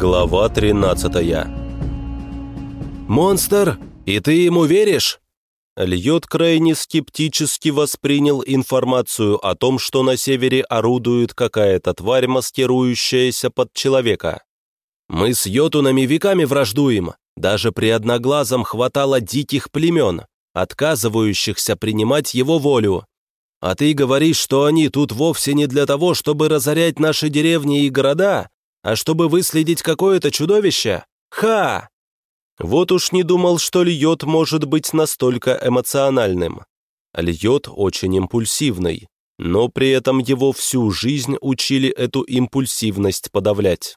Глава 13 «Монстр! И ты ему веришь?» Льет крайне скептически воспринял информацию о том, что на севере орудует какая-то тварь, маскирующаяся под человека. «Мы с йотунами веками враждуем. Даже при одноглазом хватало диких племен, отказывающихся принимать его волю. А ты говоришь, что они тут вовсе не для того, чтобы разорять наши деревни и города, а чтобы выследить какое-то чудовище? Ха! Вот уж не думал, что Льот может быть настолько эмоциональным. Льот очень импульсивный, но при этом его всю жизнь учили эту импульсивность подавлять.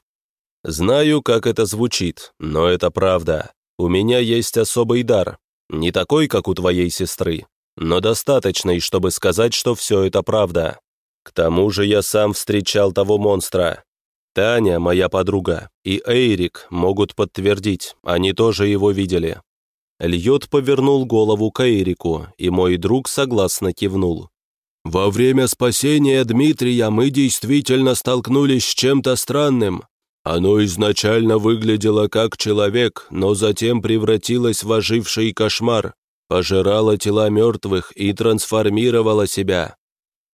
Знаю, как это звучит, но это правда. У меня есть особый дар. Не такой, как у твоей сестры, но достаточный, чтобы сказать, что все это правда. К тому же я сам встречал того монстра. Таня, моя подруга, и Эйрик могут подтвердить, они тоже его видели. Льот повернул голову к Эйрику, и мой друг согласно кивнул. «Во время спасения Дмитрия мы действительно столкнулись с чем-то странным. Оно изначально выглядело как человек, но затем превратилось в оживший кошмар, пожирало тела мертвых и трансформировало себя.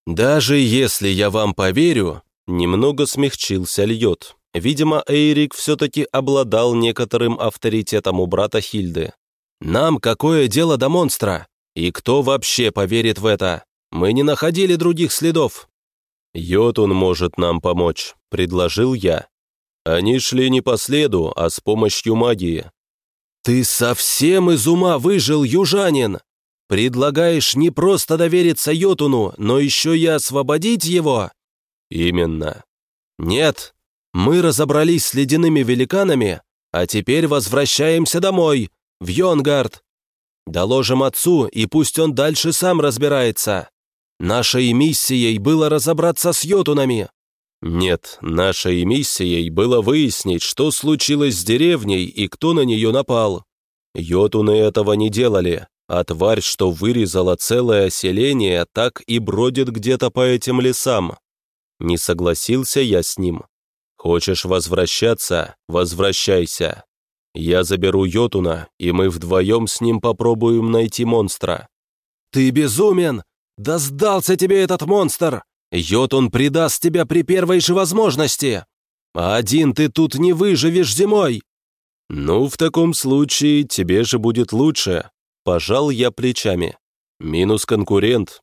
Даже если я вам поверю, Немного смягчился Льот. Видимо, Эйрик все-таки обладал некоторым авторитетом у брата Хильды. «Нам какое дело до монстра? И кто вообще поверит в это? Мы не находили других следов». «Йотун может нам помочь», — предложил я. «Они шли не по следу, а с помощью магии». «Ты совсем из ума выжил, южанин! Предлагаешь не просто довериться Йотуну, но еще и освободить его?» «Именно». «Нет, мы разобрались с ледяными великанами, а теперь возвращаемся домой, в Йонгард. Доложим отцу, и пусть он дальше сам разбирается. Нашей миссией было разобраться с йотунами». «Нет, нашей миссией было выяснить, что случилось с деревней и кто на нее напал. Йотуны этого не делали, а тварь, что вырезала целое селение, так и бродит где-то по этим лесам. Не согласился я с ним. Хочешь возвращаться? Возвращайся. Я заберу Йотуна, и мы вдвоем с ним попробуем найти монстра. Ты безумен! Да сдался тебе этот монстр! Йотун предаст тебя при первой же возможности! Один ты тут не выживешь зимой!» «Ну, в таком случае тебе же будет лучше», — пожал я плечами. «Минус конкурент,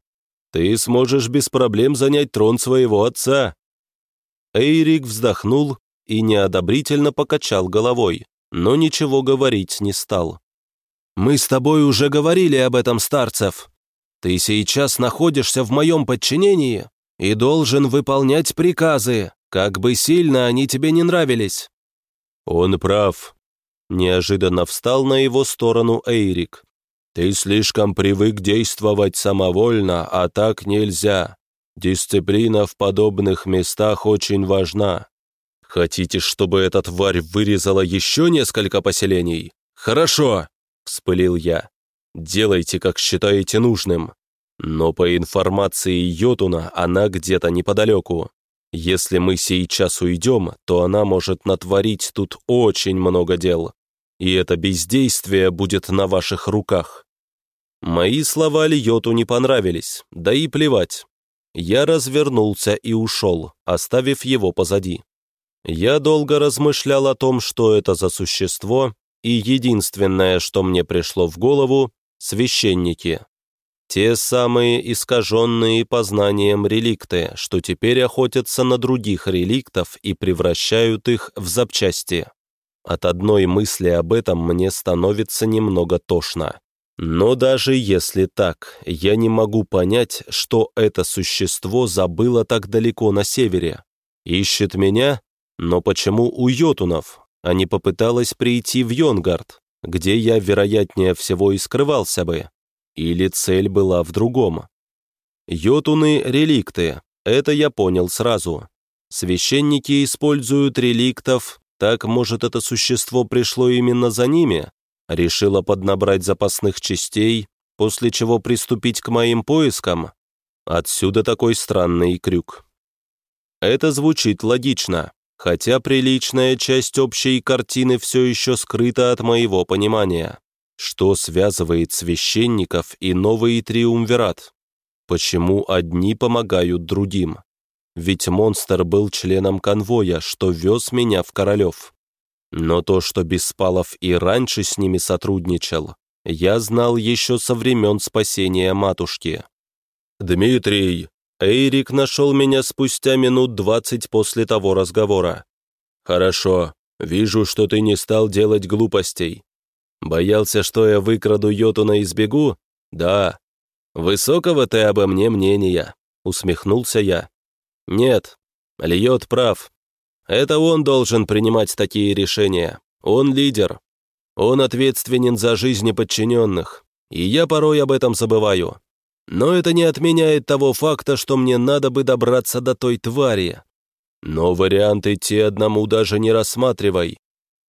ты сможешь без проблем занять трон своего отца». Эйрик вздохнул и неодобрительно покачал головой, но ничего говорить не стал. «Мы с тобой уже говорили об этом, Старцев. Ты сейчас находишься в моем подчинении и должен выполнять приказы, как бы сильно они тебе не нравились». «Он прав», — неожиданно встал на его сторону Эйрик. Ты слишком привык действовать самовольно, а так нельзя. Дисциплина в подобных местах очень важна. Хотите, чтобы эта тварь вырезала еще несколько поселений? Хорошо, вспылил я. Делайте, как считаете нужным. Но по информации Йотуна, она где-то неподалеку. Если мы сейчас уйдем, то она может натворить тут очень много дел. И это бездействие будет на ваших руках. Мои слова Льоту не понравились, да и плевать. Я развернулся и ушел, оставив его позади. Я долго размышлял о том, что это за существо, и единственное, что мне пришло в голову — священники. Те самые искаженные познанием реликты, что теперь охотятся на других реликтов и превращают их в запчасти. От одной мысли об этом мне становится немного тошно. Но даже если так, я не могу понять, что это существо забыло так далеко на севере. Ищет меня? Но почему у йотунов, а не попыталась прийти в Йонгард, где я, вероятнее всего, и скрывался бы? Или цель была в другом? Йотуны — реликты, это я понял сразу. Священники используют реликтов, так, может, это существо пришло именно за ними? Решила поднабрать запасных частей, после чего приступить к моим поискам. Отсюда такой странный крюк. Это звучит логично, хотя приличная часть общей картины все еще скрыта от моего понимания. Что связывает священников и новый триумвират? Почему одни помогают другим? Ведь монстр был членом конвоя, что вез меня в Королев. Но то, что Беспалов и раньше с ними сотрудничал, я знал еще со времен спасения матушки. «Дмитрий!» Эйрик нашел меня спустя минут двадцать после того разговора. «Хорошо. Вижу, что ты не стал делать глупостей. Боялся, что я выкраду Йотуна и сбегу? Да. Высокого ты обо мне мнения», — усмехнулся я. «Нет, Льот прав. Это он должен принимать такие решения. Он лидер. Он ответственен за жизни подчиненных. И я порой об этом забываю. Но это не отменяет того факта, что мне надо бы добраться до той твари. Но вариант идти одному даже не рассматривай.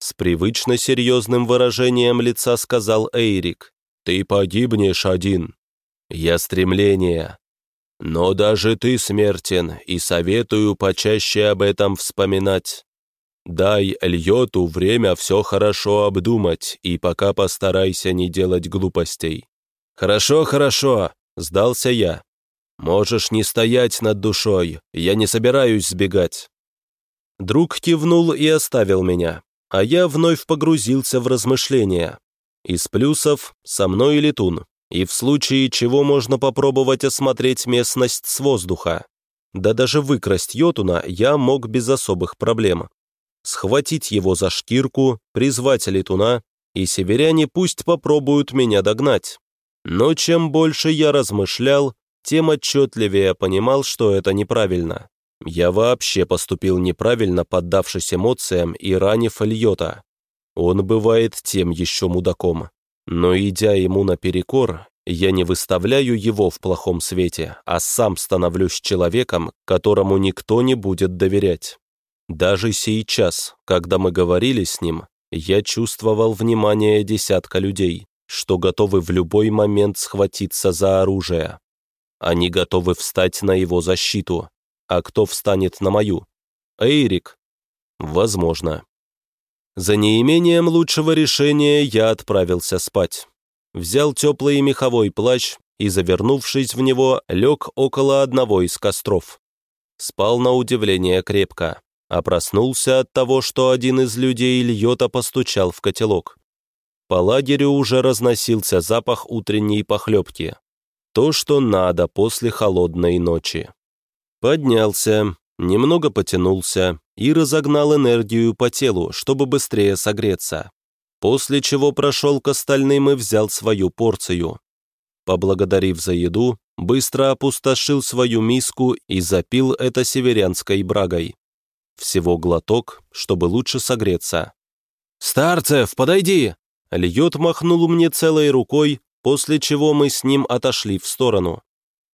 С привычно серьезным выражением лица сказал Эйрик. «Ты погибнешь один. Я стремление. Но даже ты смертен, и советую почаще об этом вспоминать. Дай Льоту время все хорошо обдумать, и пока постарайся не делать глупостей. Хорошо, хорошо, сдался я. Можешь не стоять над душой, я не собираюсь сбегать. Друг кивнул и оставил меня, а я вновь погрузился в размышления. Из плюсов со мной летун, и в случае чего можно попробовать осмотреть местность с воздуха. Да даже выкрасть Йотуна я мог без особых проблем. Схватить его за шкирку, призвать летуна, и северяне пусть попробуют меня догнать. Но чем больше я размышлял, тем отчетливее понимал, что это неправильно. Я вообще поступил неправильно, поддавшись эмоциям и ранив Льота. Он бывает тем еще мудаком. Но идя ему наперекор, я не выставляю его в плохом свете, а сам становлюсь человеком, которому никто не будет доверять. Даже сейчас, когда мы говорили с ним, я чувствовал внимание десятка людей, что готовы в любой момент схватиться за оружие. Они готовы встать на его защиту. А кто встанет на мою? Эйрик? Возможно. За неимением лучшего решения я отправился спать. Взял теплый меховой плащ и, завернувшись в него, лег около одного из костров. Спал на удивление крепко, а проснулся от того, что один из людей льета постучал в котелок. По лагерю уже разносился запах утренней похлебки. То, что надо после холодной ночи. Поднялся, немного потянулся и разогнал энергию по телу, чтобы быстрее согреться. После чего прошел к остальным и взял свою порцию. Поблагодарив за еду, быстро опустошил свою миску и запил это северянской брагой. Всего глоток, чтобы лучше согреться. «Старцев, подойди!» Льет махнул мне целой рукой, после чего мы с ним отошли в сторону.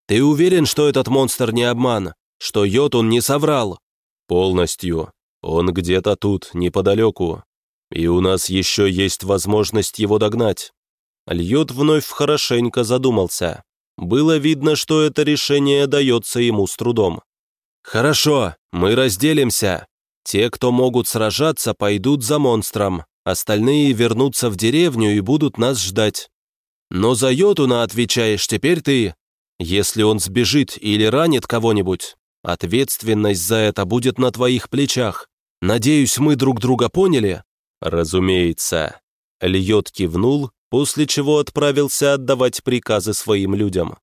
«Ты уверен, что этот монстр не обман? Что Йод он не соврал?» «Полностью. Он где-то тут, неподалеку. И у нас еще есть возможность его догнать». Льот вновь хорошенько задумался. Было видно, что это решение дается ему с трудом. «Хорошо, мы разделимся. Те, кто могут сражаться, пойдут за монстром, остальные вернутся в деревню и будут нас ждать. Но за Йотуна отвечаешь теперь ты. Если он сбежит или ранит кого-нибудь, Ответственность за это будет на твоих плечах. Надеюсь, мы друг друга поняли?» «Разумеется». Льот кивнул, после чего отправился отдавать приказы своим людям.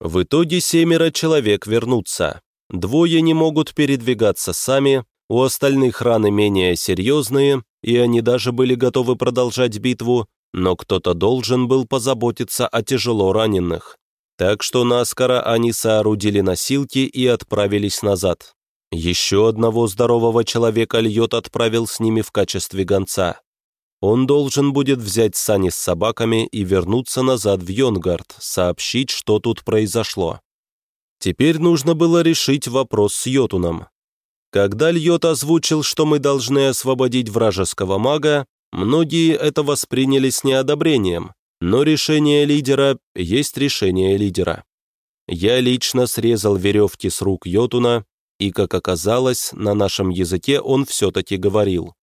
В итоге семеро человек вернутся. Двое не могут передвигаться сами, у остальных раны менее серьезные, и они даже были готовы продолжать битву, но кто-то должен был позаботиться о тяжело раненых. Так что наскоро они соорудили носилки и отправились назад. Еще одного здорового человека Льот отправил с ними в качестве гонца. Он должен будет взять сани с собаками и вернуться назад в Йонгард, сообщить, что тут произошло. Теперь нужно было решить вопрос с Йотуном. Когда Льот озвучил, что мы должны освободить вражеского мага, многие это восприняли с неодобрением, но решение лидера есть решение лидера. Я лично срезал веревки с рук Йотуна, и, как оказалось, на нашем языке он все-таки говорил.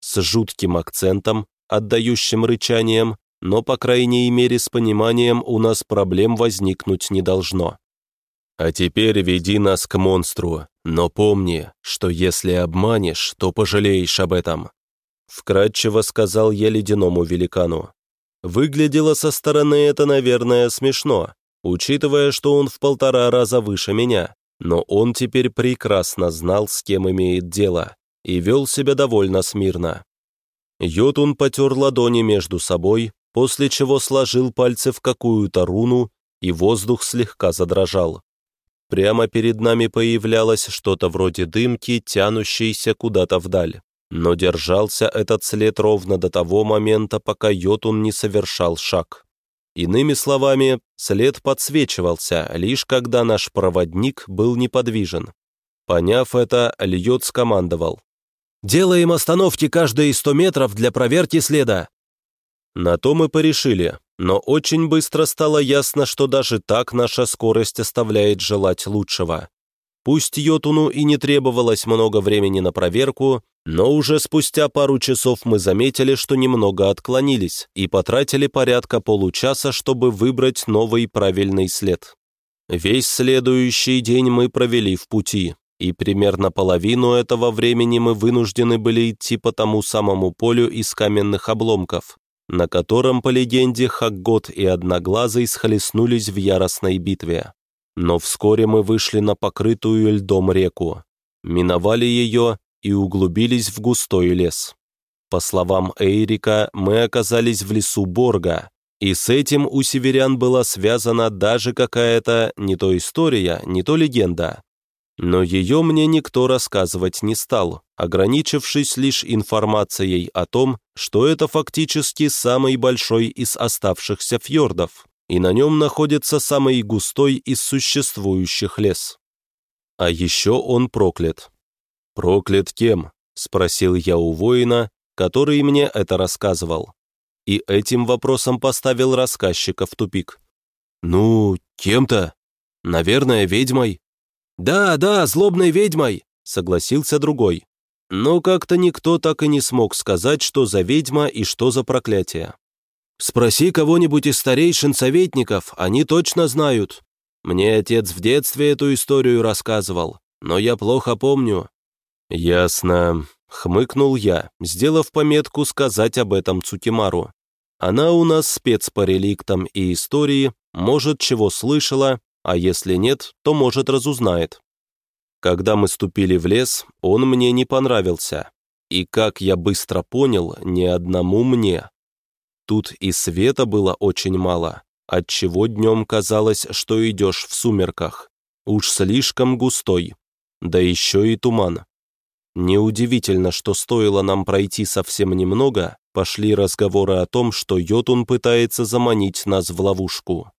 С жутким акцентом, отдающим рычанием, но, по крайней мере, с пониманием у нас проблем возникнуть не должно. А теперь веди нас к монстру, но помни, что если обманешь, то пожалеешь об этом. Вкратчиво сказал я ледяному великану. Выглядело со стороны это, наверное, смешно, учитывая, что он в полтора раза выше меня, но он теперь прекрасно знал, с кем имеет дело, и вел себя довольно смирно. Йотун потер ладони между собой, после чего сложил пальцы в какую-то руну, и воздух слегка задрожал. Прямо перед нами появлялось что-то вроде дымки, тянущейся куда-то вдаль. Но держался этот след ровно до того момента, пока Йотун не совершал шаг. Иными словами, след подсвечивался, лишь когда наш проводник был неподвижен. Поняв это, Льот скомандовал. «Делаем остановки каждые сто метров для проверки следа». На то мы порешили, но очень быстро стало ясно, что даже так наша скорость оставляет желать лучшего. Пусть Йотуну и не требовалось много времени на проверку, но уже спустя пару часов мы заметили, что немного отклонились и потратили порядка получаса, чтобы выбрать новый правильный след. Весь следующий день мы провели в пути, и примерно половину этого времени мы вынуждены были идти по тому самому полю из каменных обломков, на котором, по легенде, Хаггот и Одноглазый схлестнулись в яростной битве. Но вскоре мы вышли на покрытую льдом реку, миновали ее и углубились в густой лес. По словам Эйрика, мы оказались в лесу Борга, и с этим у северян была связана даже какая-то не то история, не то легенда. Но ее мне никто рассказывать не стал, ограничившись лишь информацией о том, что это фактически самый большой из оставшихся фьордов, и на нем находится самый густой из существующих лес. А еще он проклят. «Проклят кем?» — спросил я у воина, который мне это рассказывал. И этим вопросом поставил рассказчика в тупик. «Ну, кем-то. Наверное, ведьмой». «Да, да, злобной ведьмой», — согласился другой. Но как-то никто так и не смог сказать, что за ведьма и что за проклятие. «Спроси кого-нибудь из старейшин советников, они точно знают. Мне отец в детстве эту историю рассказывал, но я плохо помню». «Ясно», — хмыкнул я, сделав пометку сказать об этом Цукимару. «Она у нас спец по реликтам и истории, может, чего слышала, а если нет, то, может, разузнает. Когда мы ступили в лес, он мне не понравился. И, как я быстро понял, ни одному мне. Тут и света было очень мало, отчего днем казалось, что идешь в сумерках. Уж слишком густой. Да еще и туман. Неудивительно, что стоило нам пройти совсем немного, пошли разговоры о том, что Йотун пытается заманить нас в ловушку.